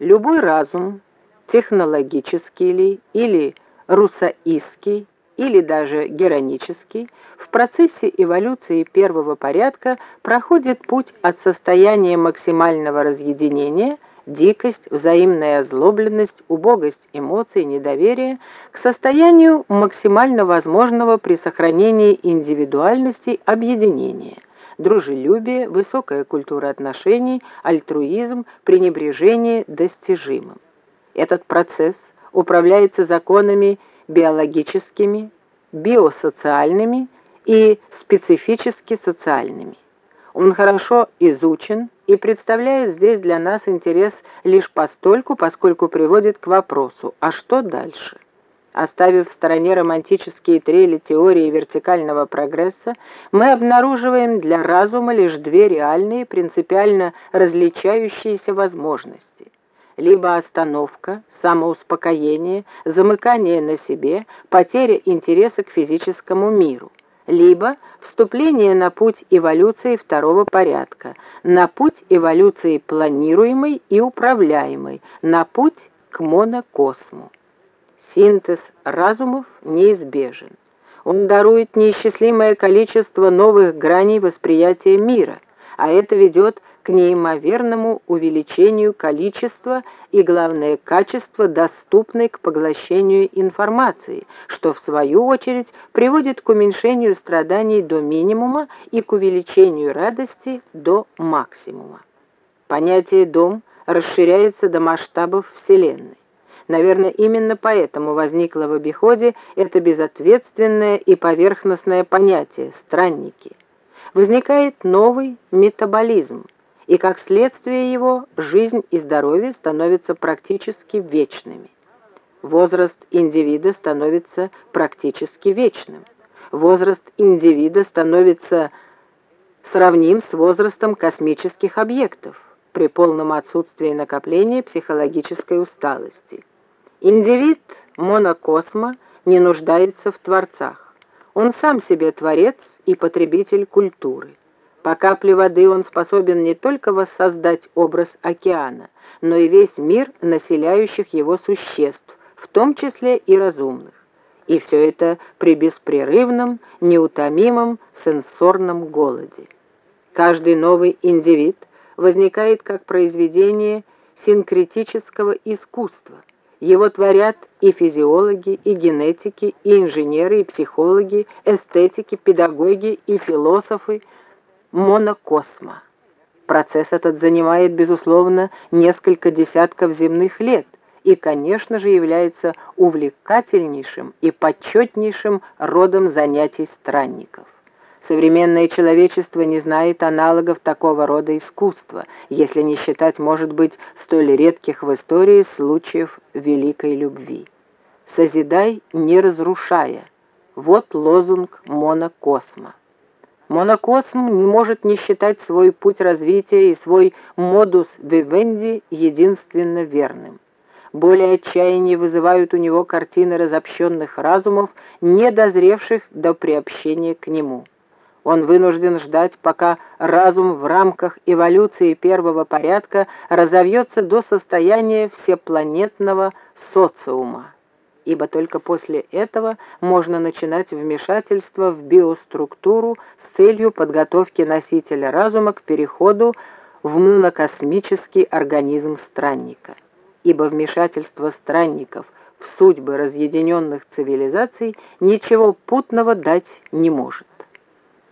Любой разум, технологический ли или русаистский, или даже геронический, в процессе эволюции первого порядка проходит путь от состояния максимального разъединения, дикость, взаимная озлобленность, убогость эмоций, недоверие, к состоянию максимально возможного при сохранении индивидуальности объединения, дружелюбие, высокая культура отношений, альтруизм, пренебрежение достижимым. Этот процесс управляется законами биологическими, биосоциальными и специфически социальными. Он хорошо изучен и представляет здесь для нас интерес лишь постольку, поскольку приводит к вопросу «А что дальше?». Оставив в стороне романтические трели теории вертикального прогресса, мы обнаруживаем для разума лишь две реальные, принципиально различающиеся возможности либо остановка, самоуспокоение, замыкание на себе, потеря интереса к физическому миру, либо вступление на путь эволюции второго порядка, на путь эволюции планируемой и управляемой, на путь к монокосму. Синтез разумов неизбежен. Он дарует неисчислимое количество новых граней восприятия мира, а это ведет к неимоверному увеличению количества и, главное, качества доступной к поглощению информации, что, в свою очередь, приводит к уменьшению страданий до минимума и к увеличению радости до максимума. Понятие «дом» расширяется до масштабов Вселенной. Наверное, именно поэтому возникло в обиходе это безответственное и поверхностное понятие «странники». Возникает новый метаболизм – и как следствие его жизнь и здоровье становятся практически вечными. Возраст индивида становится практически вечным. Возраст индивида становится сравним с возрастом космических объектов при полном отсутствии накопления психологической усталости. Индивид монокосма не нуждается в творцах. Он сам себе творец и потребитель культуры. По капле воды он способен не только воссоздать образ океана, но и весь мир населяющих его существ, в том числе и разумных. И все это при беспрерывном, неутомимом сенсорном голоде. Каждый новый индивид возникает как произведение синкретического искусства. Его творят и физиологи, и генетики, и инженеры, и психологи, эстетики, педагоги и философы – монокосма. Процесс этот занимает, безусловно, несколько десятков земных лет и, конечно же, является увлекательнейшим и почетнейшим родом занятий странников. Современное человечество не знает аналогов такого рода искусства, если не считать, может быть, столь редких в истории случаев великой любви. «Созидай, не разрушая» — вот лозунг монокосма. Монокосм не может не считать свой путь развития и свой модус вивенди единственно верным. Более отчаяние вызывают у него картины разобщенных разумов, не дозревших до приобщения к нему. Он вынужден ждать, пока разум в рамках эволюции первого порядка разовьется до состояния всепланетного социума ибо только после этого можно начинать вмешательство в биоструктуру с целью подготовки носителя разума к переходу в монокосмический организм странника. Ибо вмешательство странников в судьбы разъединенных цивилизаций ничего путного дать не может.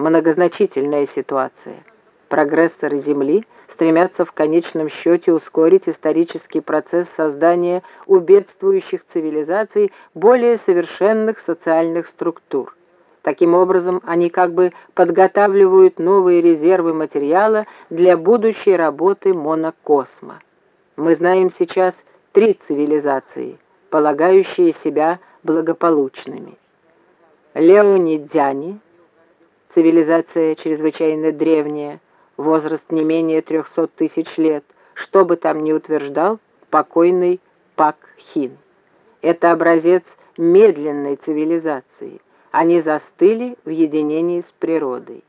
Многозначительная ситуация. Прогрессоры Земли – стремятся в конечном счете ускорить исторический процесс создания у бедствующих цивилизаций более совершенных социальных структур. Таким образом, они как бы подготавливают новые резервы материала для будущей работы монокосма. Мы знаем сейчас три цивилизации, полагающие себя благополучными. Леонидяне, цивилизация чрезвычайно древняя, возраст не менее 300 тысяч лет, что бы там ни утверждал покойный Пак Хин. Это образец медленной цивилизации. Они застыли в единении с природой.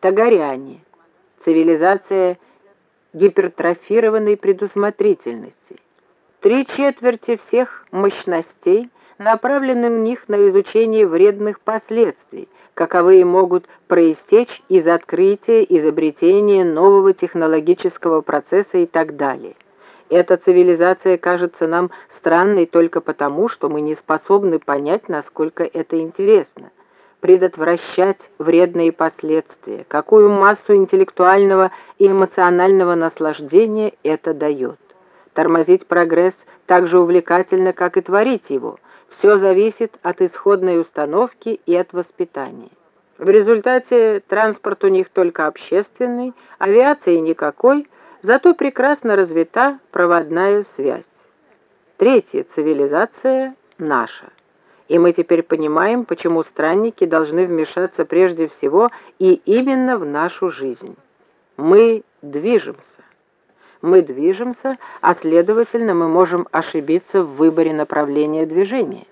Тагаряне. Цивилизация гипертрофированной предусмотрительности. Три четверти всех мощностей направлены у них на изучение вредных последствий, каковые могут проистечь из открытия, изобретения нового технологического процесса и так далее. Эта цивилизация кажется нам странной только потому, что мы не способны понять, насколько это интересно. Предотвращать вредные последствия, какую массу интеллектуального и эмоционального наслаждения это дает. Тормозить прогресс так же увлекательно, как и творить его. Все зависит от исходной установки и от воспитания. В результате транспорт у них только общественный, авиации никакой, зато прекрасно развита проводная связь. Третья цивилизация наша. И мы теперь понимаем, почему странники должны вмешаться прежде всего и именно в нашу жизнь. Мы движемся. Мы движемся, а следовательно мы можем ошибиться в выборе направления движения.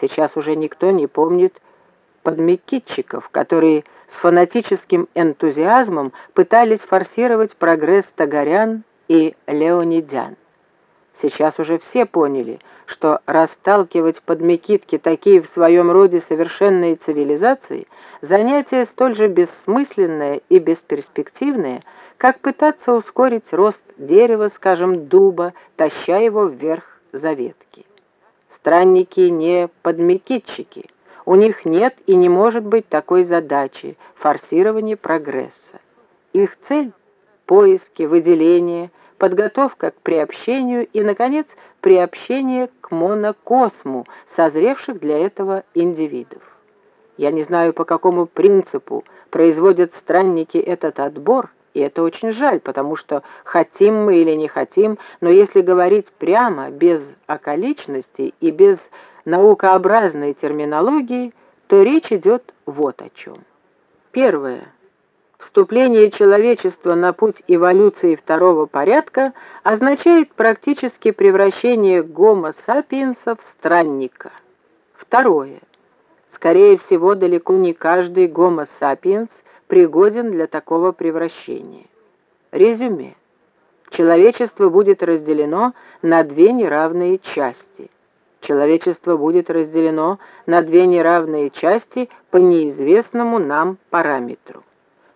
Сейчас уже никто не помнит подмекитчиков, которые с фанатическим энтузиазмом пытались форсировать прогресс Тагарян и Леонидян. Сейчас уже все поняли, что расталкивать под Микитки такие в своем роде совершенные цивилизации – занятие столь же бессмысленное и бесперспективное, как пытаться ускорить рост дерева, скажем, дуба, таща его вверх за ветки. Странники не подмекитчики – у них нет и не может быть такой задачи – форсирование прогресса. Их цель – поиски, выделение, подготовка к приобщению и, наконец, приобщение к монокосму, созревших для этого индивидов. Я не знаю, по какому принципу производят странники этот отбор, и это очень жаль, потому что хотим мы или не хотим, но если говорить прямо, без околичностей и без наукообразной терминологии, то речь идет вот о чем. Первое. Вступление человечества на путь эволюции второго порядка означает практически превращение гомо сапиенса в странника. Второе. Скорее всего, далеко не каждый гомо сапиенс пригоден для такого превращения. Резюме. Человечество будет разделено на две неравные части – человечество будет разделено на две неравные части по неизвестному нам параметру.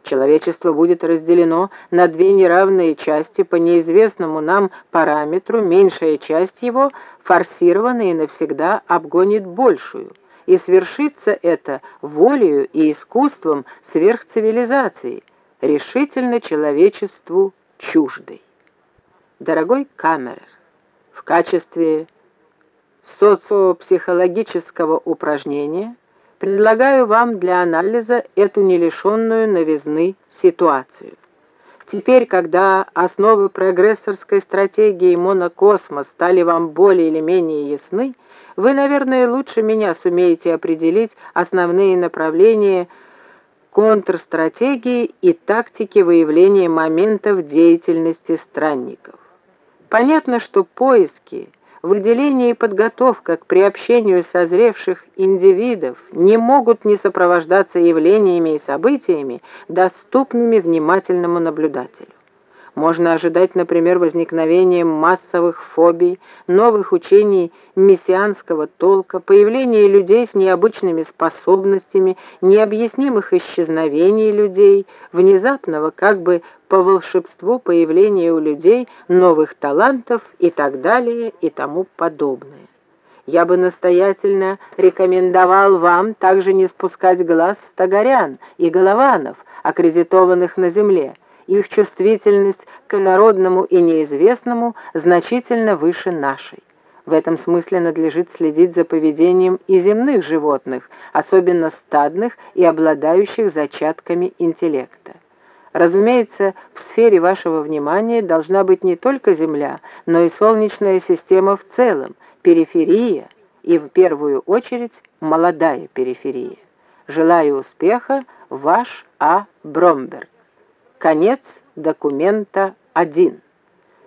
Человечество будет разделено на две неравные части по неизвестному нам параметру, меньшая часть его, форсированная навсегда обгонит большую, и свершится это волею и искусством сверхцивилизации, решительно человечеству чуждой. Дорогой Камерер, в качестве социопсихологического упражнения предлагаю вам для анализа эту нелишенную новизны ситуацию. Теперь, когда основы прогрессорской стратегии монокосма стали вам более или менее ясны, вы, наверное, лучше меня сумеете определить основные направления контрстратегии и тактики выявления моментов деятельности странников. Понятно, что поиски – выделение и подготовка к приобщению созревших индивидов не могут не сопровождаться явлениями и событиями, доступными внимательному наблюдателю. Можно ожидать, например, возникновения массовых фобий, новых учений мессианского толка, появления людей с необычными способностями, необъяснимых исчезновений людей, внезапного, как бы по волшебству появления у людей новых талантов и так далее и тому подобное. Я бы настоятельно рекомендовал вам также не спускать глаз с тагорян и голованов, аккредитованных на земле, их чувствительность к народному и неизвестному значительно выше нашей. В этом смысле надлежит следить за поведением и земных животных, особенно стадных и обладающих зачатками интеллекта. Разумеется, в сфере вашего внимания должна быть не только Земля, но и Солнечная система в целом, периферия и, в первую очередь, молодая периферия. Желаю успеха, ваш А. Бромберг. Конец документа 1.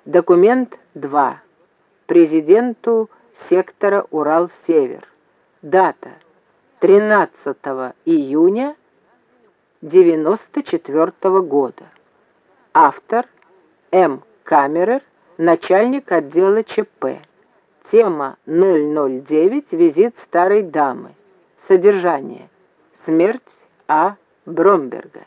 Документ 2. Президенту сектора Урал-Север. Дата 13 июня 94 года. Автор М. Камерер, начальник отдела ЧП. Тема 009. Визит старой дамы. Содержание. Смерть А. Бромберга.